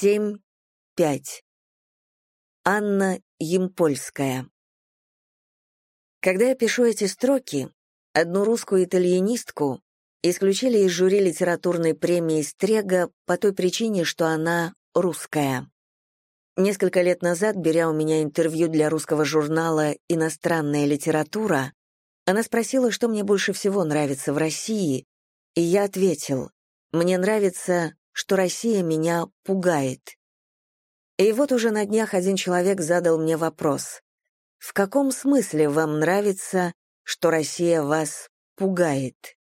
7, 5. Анна Емпольская. Когда я пишу эти строки, одну русскую итальянистку исключили из жюри литературной премии «Стрега» по той причине, что она русская. Несколько лет назад, беря у меня интервью для русского журнала «Иностранная литература», она спросила, что мне больше всего нравится в России, и я ответил, «Мне нравится, что Россия меня пугает». И вот уже на днях один человек задал мне вопрос, «В каком смысле вам нравится, что Россия вас пугает?»